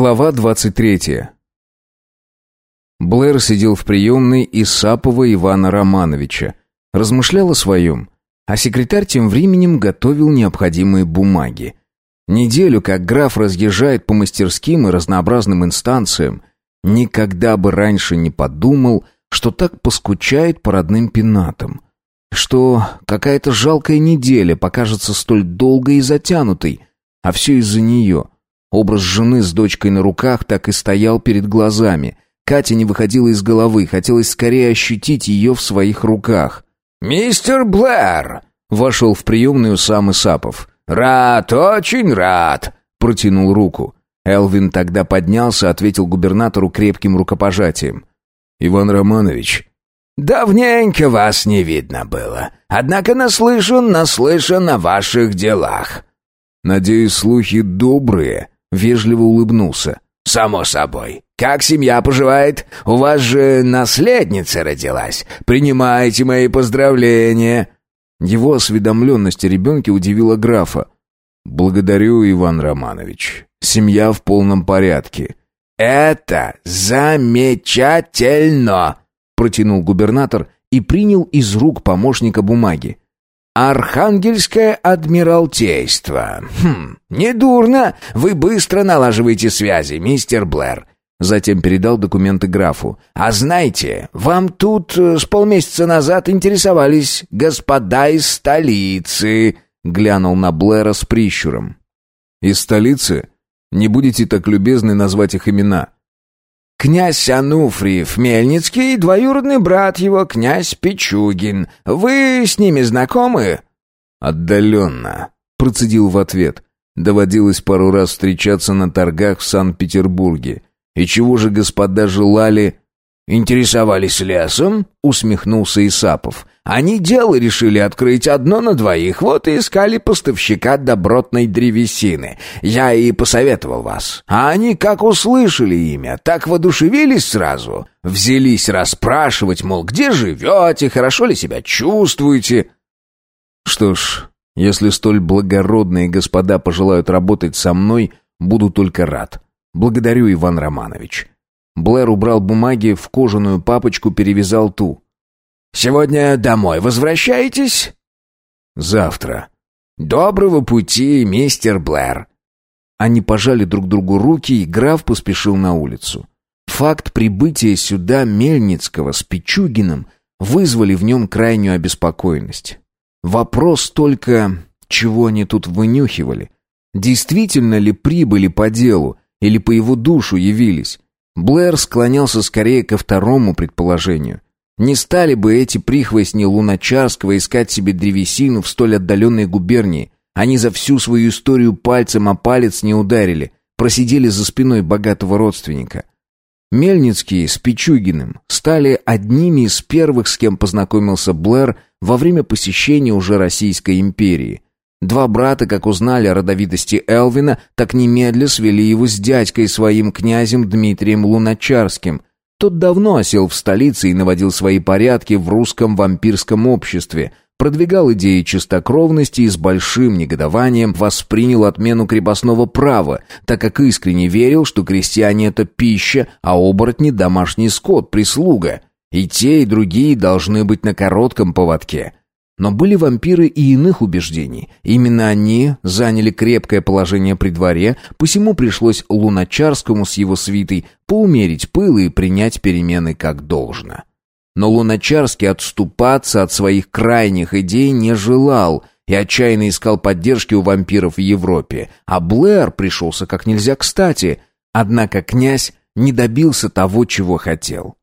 Глава 23. Блэр сидел в приемной Исапова Ивана Романовича, размышлял о своем, а секретарь тем временем готовил необходимые бумаги. Неделю, как граф разъезжает по мастерским и разнообразным инстанциям, никогда бы раньше не подумал, что так поскучает по родным пенатам, что какая-то жалкая неделя покажется столь долгой и затянутой, а все из-за нее — Образ жены с дочкой на руках так и стоял перед глазами. Катя не выходила из головы, хотелось скорее ощутить ее в своих руках. «Мистер Блэр!» — вошел в приемную сам Исапов. «Рад, очень рад!» — протянул руку. Элвин тогда поднялся, ответил губернатору крепким рукопожатием. «Иван Романович». «Давненько вас не видно было. Однако наслышан, наслышан о ваших делах». «Надеюсь, слухи добрые», Вежливо улыбнулся. «Само собой. Как семья поживает? У вас же наследница родилась. Принимайте мои поздравления». Его осведомленность о ребенке удивила графа. «Благодарю, Иван Романович. Семья в полном порядке». «Это замечательно!» протянул губернатор и принял из рук помощника бумаги. Архангельское адмиралтейство. Хм, недурно. Вы быстро налаживаете связи, мистер Блэр. Затем передал документы графу. А знаете, вам тут э, с полмесяца назад интересовались господа из столицы, глянул на Блэра с прищуром. Из столицы? Не будете так любезны назвать их имена. Князь Ануфриев Мельницкий, двоюродный брат его, князь Пичугин. Вы с ними знакомы?» «Отдаленно», — процедил в ответ. Доводилось пару раз встречаться на торгах в Санкт-Петербурге. И чего же господа желали «Интересовались лесом?» — усмехнулся Исапов. «Они дело решили открыть одно на двоих, вот и искали поставщика добротной древесины. Я и посоветовал вас. А они, как услышали имя, так воодушевились сразу. Взялись расспрашивать, мол, где живете, хорошо ли себя чувствуете?» «Что ж, если столь благородные господа пожелают работать со мной, буду только рад. Благодарю, Иван Романович». Блэр убрал бумаги в кожаную папочку, перевязал ту. «Сегодня домой возвращаетесь?» «Завтра». «Доброго пути, мистер Блэр». Они пожали друг другу руки, и граф поспешил на улицу. Факт прибытия сюда Мельницкого с Пичугиным вызвали в нем крайнюю обеспокоенность. Вопрос только, чего они тут вынюхивали? Действительно ли прибыли по делу, или по его душу явились? Блэр склонялся скорее ко второму предположению. Не стали бы эти прихвостни Луначарского искать себе древесину в столь отдаленной губернии. Они за всю свою историю пальцем о палец не ударили, просидели за спиной богатого родственника. Мельницкие с Пичугиным стали одними из первых, с кем познакомился Блэр во время посещения уже Российской империи – Два брата, как узнали о родовитости Элвина, так немедля свели его с дядькой своим князем Дмитрием Луначарским. Тот давно осел в столице и наводил свои порядки в русском вампирском обществе, продвигал идеи чистокровности и с большим негодованием воспринял отмену крепостного права, так как искренне верил, что крестьяне — это пища, а оборотни — домашний скот, прислуга. И те, и другие должны быть на коротком поводке — но были вампиры и иных убеждений. Именно они заняли крепкое положение при дворе, посему пришлось Луначарскому с его свитой поумерить пыл и принять перемены как должно. Но Луначарский отступаться от своих крайних идей не желал и отчаянно искал поддержки у вампиров в Европе, а Блэр пришелся как нельзя кстати, однако князь не добился того, чего хотел.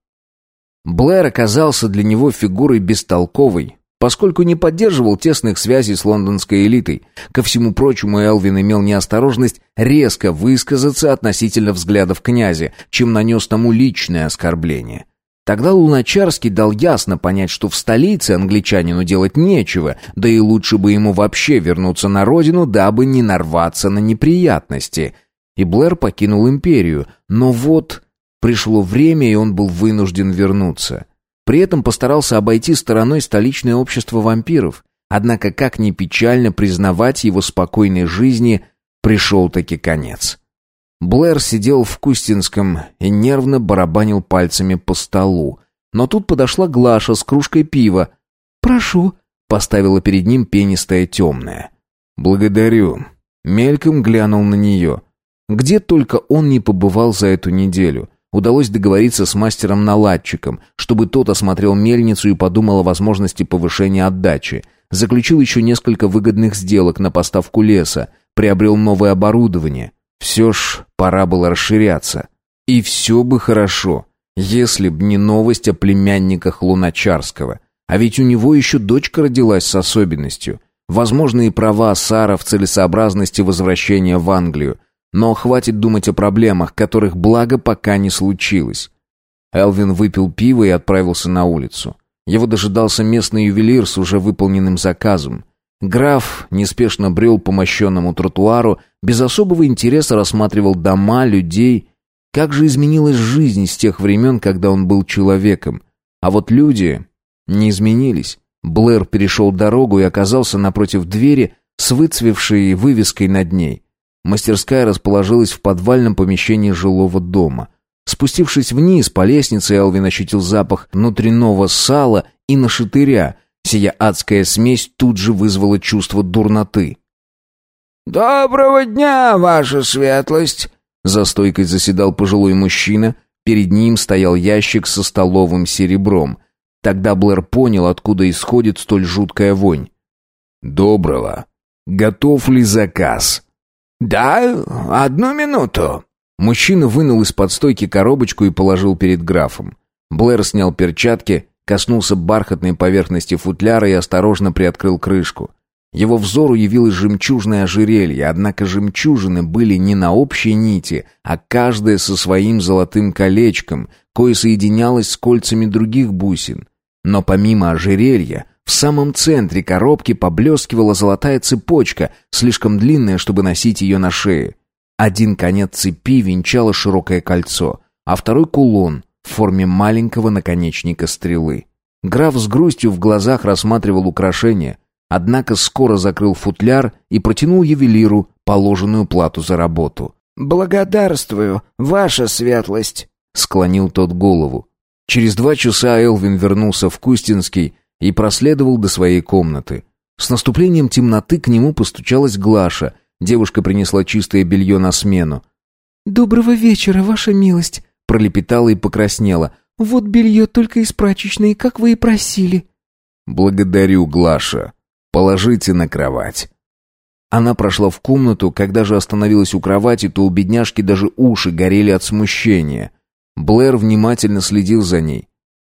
Блэр оказался для него фигурой бестолковой, поскольку не поддерживал тесных связей с лондонской элитой. Ко всему прочему, Элвин имел неосторожность резко высказаться относительно взглядов князя, чем нанес тому личное оскорбление. Тогда Луначарский дал ясно понять, что в столице англичанину делать нечего, да и лучше бы ему вообще вернуться на родину, дабы не нарваться на неприятности. И Блэр покинул империю, но вот пришло время, и он был вынужден вернуться. При этом постарался обойти стороной столичное общество вампиров. Однако, как ни печально признавать его спокойной жизни, пришел таки конец. Блэр сидел в Кустинском и нервно барабанил пальцами по столу. Но тут подошла Глаша с кружкой пива. «Прошу», — поставила перед ним пенистая темная. «Благодарю». Мельком глянул на нее. Где только он не побывал за эту неделю. Удалось договориться с мастером-наладчиком, чтобы тот осмотрел мельницу и подумал о возможности повышения отдачи. Заключил еще несколько выгодных сделок на поставку леса, приобрел новое оборудование. Все ж пора было расширяться. И все бы хорошо, если б не новость о племянниках Луначарского. А ведь у него еще дочка родилась с особенностью. Возможно, и права Сара в целесообразности возвращения в Англию. Но хватит думать о проблемах, которых благо пока не случилось. Элвин выпил пиво и отправился на улицу. Его дожидался местный ювелир с уже выполненным заказом. Граф неспешно брел по мощенному тротуару, без особого интереса рассматривал дома, людей. Как же изменилась жизнь с тех времен, когда он был человеком. А вот люди не изменились. Блэр перешел дорогу и оказался напротив двери с выцвевшей вывеской над ней. Мастерская расположилась в подвальном помещении жилого дома. Спустившись вниз по лестнице, Элвин ощутил запах внутреннего сала и нашатыря. Сия адская смесь тут же вызвала чувство дурноты. «Доброго дня, ваша светлость!» За стойкой заседал пожилой мужчина. Перед ним стоял ящик со столовым серебром. Тогда Блэр понял, откуда исходит столь жуткая вонь. «Доброго. Готов ли заказ?» «Да, одну минуту». Мужчина вынул из-под стойки коробочку и положил перед графом. Блэр снял перчатки, коснулся бархатной поверхности футляра и осторожно приоткрыл крышку. Его взору явилось жемчужное ожерелье, однако жемчужины были не на общей нити, а каждая со своим золотым колечком, кое соединялось с кольцами других бусин. Но помимо ожерелья, в самом центре коробки поблескивала золотая цепочка, слишком длинная, чтобы носить ее на шее. Один конец цепи венчало широкое кольцо, а второй кулон в форме маленького наконечника стрелы. Граф с грустью в глазах рассматривал украшение, однако скоро закрыл футляр и протянул ювелиру положенную плату за работу. «Благодарствую, ваша светлость», — склонил тот голову. Через два часа Элвин вернулся в Кустинский и проследовал до своей комнаты. С наступлением темноты к нему постучалась Глаша. Девушка принесла чистое белье на смену. «Доброго вечера, ваша милость», — пролепетала и покраснела. «Вот белье только из прачечной, как вы и просили». «Благодарю, Глаша. Положите на кровать». Она прошла в комнату, когда же остановилась у кровати, то у бедняжки даже уши горели от смущения. Блэр внимательно следил за ней.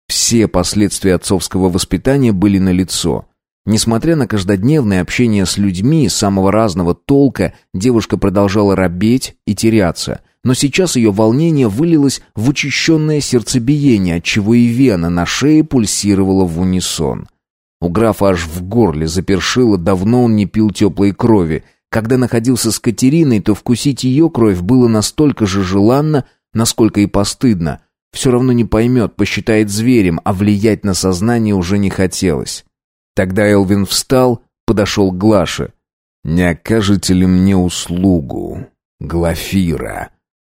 Все последствия отцовского воспитания были налицо. Несмотря на каждодневное общение с людьми самого разного толка, девушка продолжала робеть и теряться. Но сейчас ее волнение вылилось в учащенное сердцебиение, отчего и вена на шее пульсировала в унисон. У графа аж в горле запершило, давно он не пил теплой крови. Когда находился с Катериной, то вкусить ее кровь было настолько же желанно, насколько и постыдно. Все равно не поймет, посчитает зверем, а влиять на сознание уже не хотелось. Тогда Элвин встал, подошел к Глаше. «Не окажете ли мне услугу, Глафира?»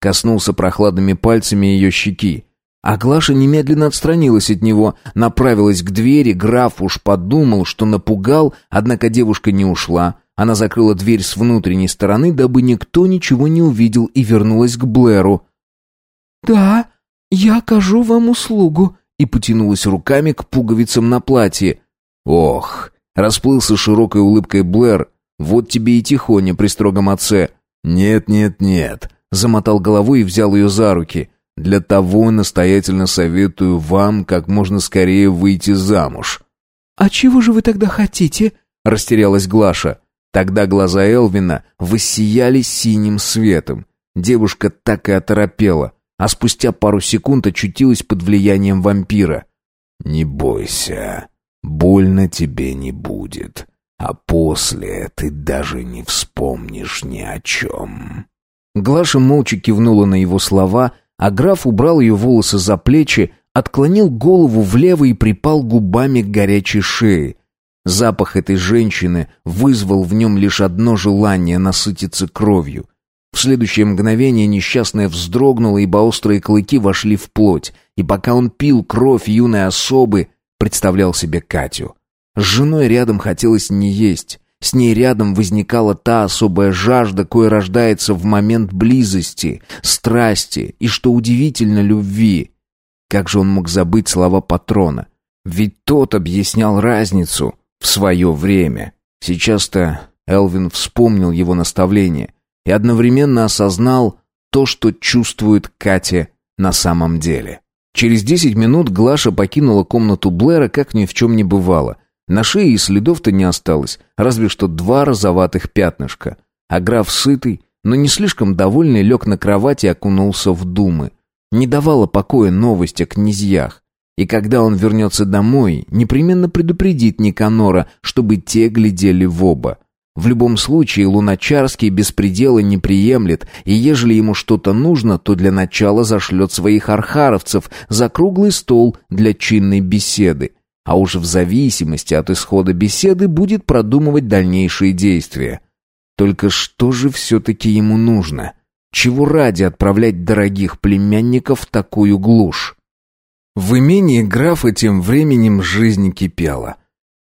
Коснулся прохладными пальцами ее щеки. А Глаша немедленно отстранилась от него, направилась к двери, граф уж подумал, что напугал, однако девушка не ушла. Она закрыла дверь с внутренней стороны, дабы никто ничего не увидел, и вернулась к Блэру. «Да, я окажу вам услугу», и потянулась руками к пуговицам на платье. «Ох!» — расплылся широкой улыбкой Блэр. «Вот тебе и тихоня при строгом отце». «Нет, нет, нет», — замотал головой и взял ее за руки. «Для того настоятельно советую вам как можно скорее выйти замуж». «А чего же вы тогда хотите?» — растерялась Глаша. Тогда глаза Элвина воссияли синим светом. Девушка так и оторопела а спустя пару секунд очутилась под влиянием вампира. «Не бойся, больно тебе не будет, а после ты даже не вспомнишь ни о чем». Глаша молча кивнула на его слова, а граф убрал ее волосы за плечи, отклонил голову влево и припал губами к горячей шее. Запах этой женщины вызвал в нем лишь одно желание насытиться кровью. В следующее мгновение несчастная вздрогнула, ибо острые клыки вошли в плоть, и пока он пил кровь юной особы, представлял себе Катю. С женой рядом хотелось не есть, с ней рядом возникала та особая жажда, кое рождается в момент близости, страсти и, что удивительно, любви. Как же он мог забыть слова патрона? Ведь тот объяснял разницу в свое время. Сейчас-то Элвин вспомнил его наставление и одновременно осознал то, что чувствует Катя на самом деле. Через десять минут Глаша покинула комнату Блэра, как ни в чем не бывало. На шее и следов-то не осталось, разве что два розоватых пятнышка. А граф сытый, но не слишком довольный, лег на кровать и окунулся в думы. Не давала покоя новость о князьях. И когда он вернется домой, непременно предупредит Никанора, чтобы те глядели в оба. В любом случае, Луначарский беспредела не приемлет, и ежели ему что-то нужно, то для начала зашлет своих архаровцев за круглый стол для чинной беседы. А уж в зависимости от исхода беседы будет продумывать дальнейшие действия. Только что же все-таки ему нужно? Чего ради отправлять дорогих племянников в такую глушь? В имении графа тем временем жизнь кипела.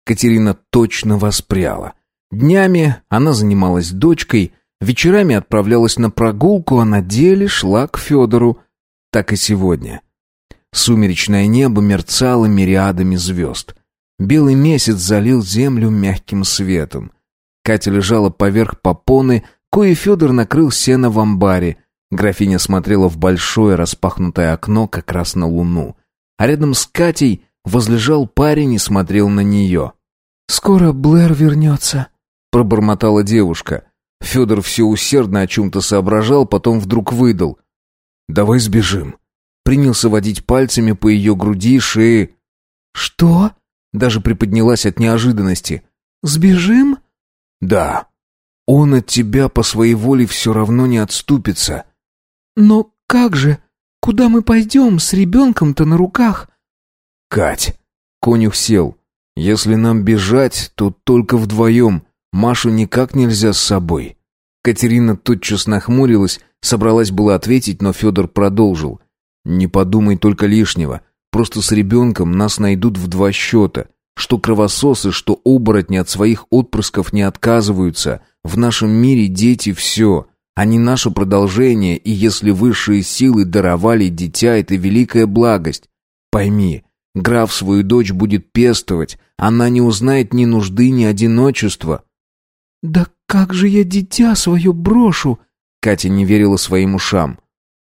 Катерина точно воспряла. Днями она занималась дочкой, вечерами отправлялась на прогулку, а на деле шла к Федору. Так и сегодня. Сумеречное небо мерцало мириадами звезд. Белый месяц залил землю мягким светом. Катя лежала поверх попоны, кое Федор накрыл сено в амбаре. Графиня смотрела в большое распахнутое окно как раз на луну. А рядом с Катей возлежал парень и смотрел на нее. «Скоро Блэр вернется», пробормотала девушка. Федор все усердно о чем-то соображал, потом вдруг выдал. «Давай сбежим». Принялся водить пальцами по ее груди, шее. «Что?» Даже приподнялась от неожиданности. «Сбежим?» «Да. Он от тебя по своей воле все равно не отступится». «Но как же? Куда мы пойдем с ребенком-то на руках?» «Кать!» Конюх сел. «Если нам бежать, то только вдвоем. Машу никак нельзя с собой. Катерина тотчас нахмурилась, собралась было ответить, но Федор продолжил. «Не подумай только лишнего. Просто с ребенком нас найдут в два счета. Что кровососы, что оборотни от своих отпрысков не отказываются. В нашем мире дети все. Они наше продолжение, и если высшие силы даровали дитя, это великая благость. Пойми, граф свою дочь будет пестовать, она не узнает ни нужды, ни одиночества. «Да как же я дитя свое брошу?» Катя не верила своим ушам.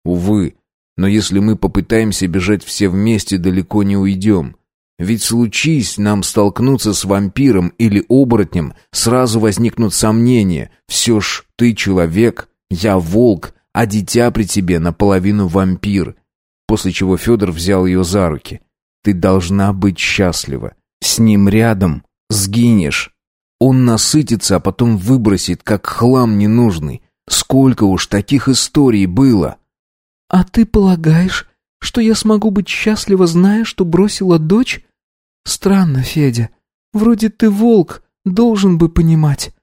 «Увы, но если мы попытаемся бежать все вместе, далеко не уйдем. Ведь случись нам столкнуться с вампиром или оборотнем, сразу возникнут сомнения. Все ж ты человек, я волк, а дитя при тебе наполовину вампир». После чего Федор взял ее за руки. «Ты должна быть счастлива. С ним рядом сгинешь». Он насытится, а потом выбросит, как хлам ненужный. Сколько уж таких историй было. А ты полагаешь, что я смогу быть счастлива, зная, что бросила дочь? Странно, Федя. Вроде ты волк, должен бы понимать.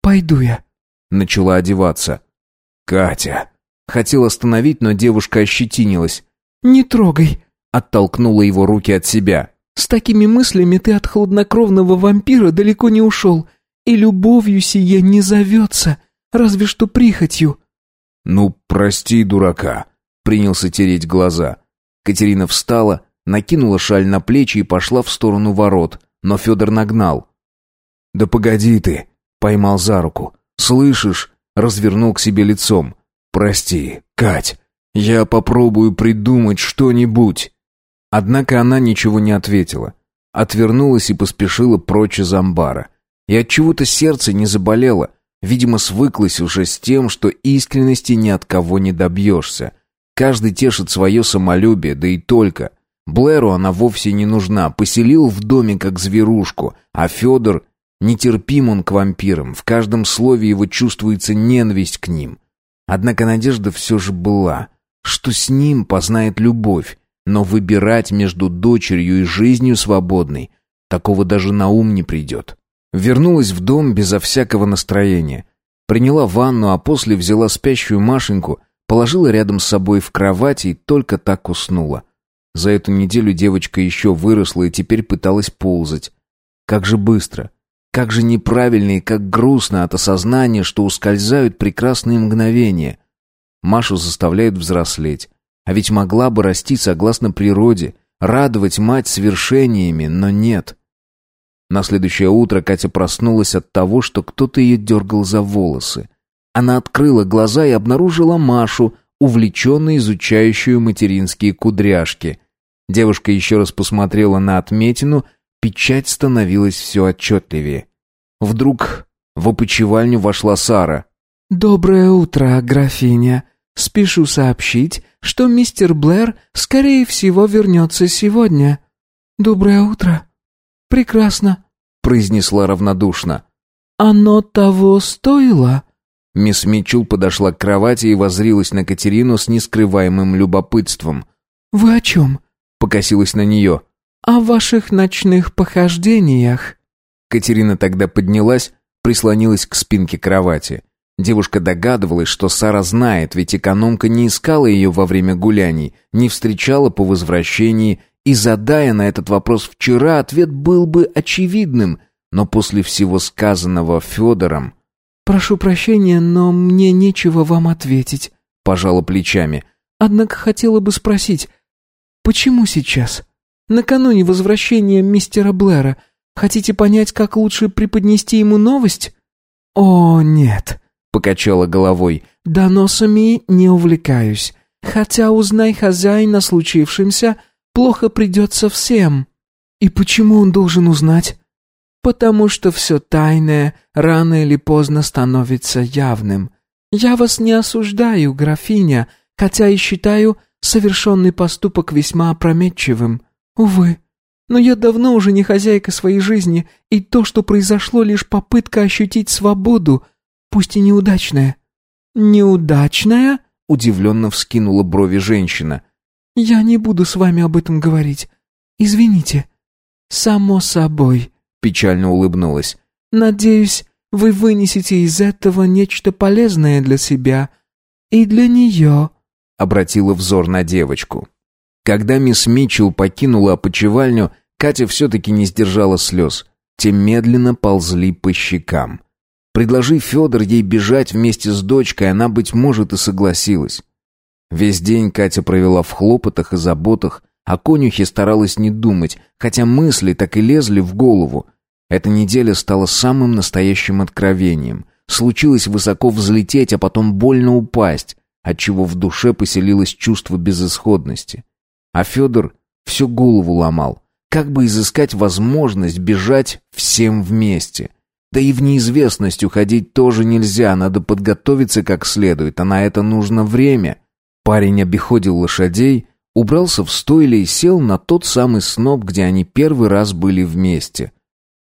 Пойду я. Начала одеваться. Катя. Хотел остановить, но девушка ощетинилась. Не трогай. Оттолкнула его руки от себя. С такими мыслями ты от хладнокровного вампира далеко не ушел, и любовью сие не зовется, разве что прихотью». «Ну, прости, дурака», — принялся тереть глаза. Катерина встала, накинула шаль на плечи и пошла в сторону ворот, но Федор нагнал. «Да погоди ты», — поймал за руку. «Слышишь?» — развернул к себе лицом. «Прости, Кать, я попробую придумать что-нибудь». Однако она ничего не ответила. Отвернулась и поспешила прочь из амбара. И от чего-то сердце не заболело. Видимо, свыклась уже с тем, что искренности ни от кого не добьешься. Каждый тешит свое самолюбие, да и только. Блэру она вовсе не нужна, поселил в доме как зверушку, а Федор... Нетерпим он к вампирам, в каждом слове его чувствуется ненависть к ним. Однако надежда все же была, что с ним познает любовь, но выбирать между дочерью и жизнью свободной такого даже на ум не придет. Вернулась в дом безо всякого настроения. Приняла ванну, а после взяла спящую Машеньку, положила рядом с собой в кровать и только так уснула. За эту неделю девочка еще выросла и теперь пыталась ползать. Как же быстро, как же неправильно и как грустно от осознания, что ускользают прекрасные мгновения. Машу заставляют взрослеть. А ведь могла бы расти согласно природе, радовать мать свершениями, но нет. На следующее утро Катя проснулась от того, что кто-то ее дергал за волосы. Она открыла глаза и обнаружила Машу, увлеченно изучающую материнские кудряшки. Девушка еще раз посмотрела на отметину, печать становилась все отчетливее. Вдруг в опочивальню вошла Сара. «Доброе утро, графиня. Спешу сообщить, что мистер Блэр, скорее всего, вернется сегодня. Доброе утро. Прекрасно», — произнесла равнодушно. «Оно того стоило?» Мисс Митчелл подошла к кровати и возрилась на Катерину с нескрываемым любопытством. «Вы о чем?» — покосилась на нее. «О ваших ночных похождениях». Катерина тогда поднялась, прислонилась к спинке кровати. Девушка догадывалась, что Сара знает, ведь экономка не искала ее во время гуляний, не встречала по возвращении, и, задая на этот вопрос вчера, ответ был бы очевидным, но после всего сказанного Федором... «Прошу прощения, но мне нечего вам ответить», — пожала плечами. «Однако хотела бы спросить, почему сейчас? Накануне возвращения мистера Блэра хотите понять, как лучше преподнести ему новость?» «О, нет», покачала головой. «Доносами не увлекаюсь. Хотя, узнай хозяин о плохо придется всем». «И почему он должен узнать?» «Потому что все тайное рано или поздно становится явным. Я вас не осуждаю, графиня, хотя и считаю совершенный поступок весьма опрометчивым. Увы, но я давно уже не хозяйка своей жизни, и то, что произошло, лишь попытка ощутить свободу, пусть и неудачная». «Неудачная?» — удивленно вскинула брови женщина. «Я не буду с вами об этом говорить. Извините». «Само собой», — печально улыбнулась. «Надеюсь, вы вынесете из этого нечто полезное для себя и для нее», — обратила взор на девочку. Когда мисс Митчелл покинула опочивальню, Катя все-таки не сдержала слез. Те медленно ползли по щекам. Предложи Федор ей бежать вместе с дочкой, она, быть может, и согласилась. Весь день Катя провела в хлопотах и заботах, о конюхе старалась не думать, хотя мысли так и лезли в голову. Эта неделя стала самым настоящим откровением. Случилось высоко взлететь, а потом больно упасть, отчего в душе поселилось чувство безысходности. А Федор всю голову ломал. Как бы изыскать возможность бежать всем вместе — да и в неизвестность уходить тоже нельзя, надо подготовиться как следует, а на это нужно время. Парень обиходил лошадей, убрался в стойле и сел на тот самый сноп, где они первый раз были вместе.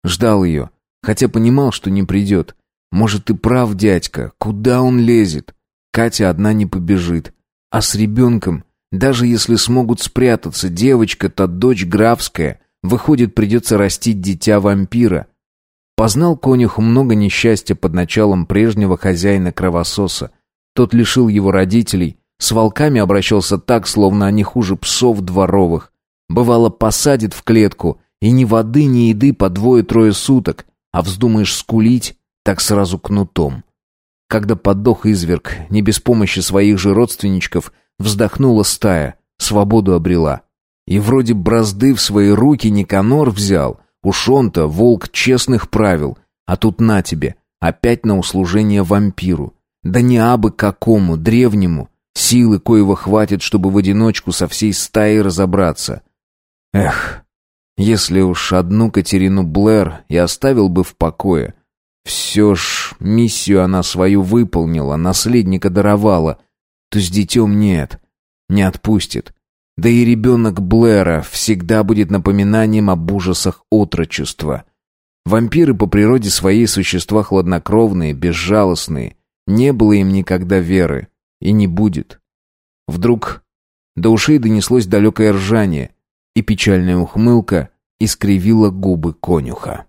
Ждал ее, хотя понимал, что не придет. Может, ты прав, дядька, куда он лезет? Катя одна не побежит. А с ребенком, даже если смогут спрятаться, девочка-то дочь графская, выходит, придется растить дитя вампира. Познал конюху много несчастья под началом прежнего хозяина кровососа. Тот лишил его родителей, с волками обращался так, словно они хуже псов дворовых. Бывало, посадит в клетку, и ни воды, ни еды по двое-трое суток, а вздумаешь скулить, так сразу кнутом. Когда подох изверг, не без помощи своих же родственничков, вздохнула стая, свободу обрела. И вроде бразды в свои руки Никанор взял — Уж он-то волк честных правил, а тут на тебе, опять на услужение вампиру. Да не абы какому, древнему, силы коего хватит, чтобы в одиночку со всей стаей разобраться. Эх, если уж одну Катерину Блэр и оставил бы в покое, все ж миссию она свою выполнила, наследника даровала, то с детем нет, не отпустит. Да и ребенок Блэра всегда будет напоминанием об ужасах отрочества. Вампиры по природе своей существа хладнокровные, безжалостные. Не было им никогда веры. И не будет. Вдруг до ушей донеслось далекое ржание, и печальная ухмылка искривила губы конюха.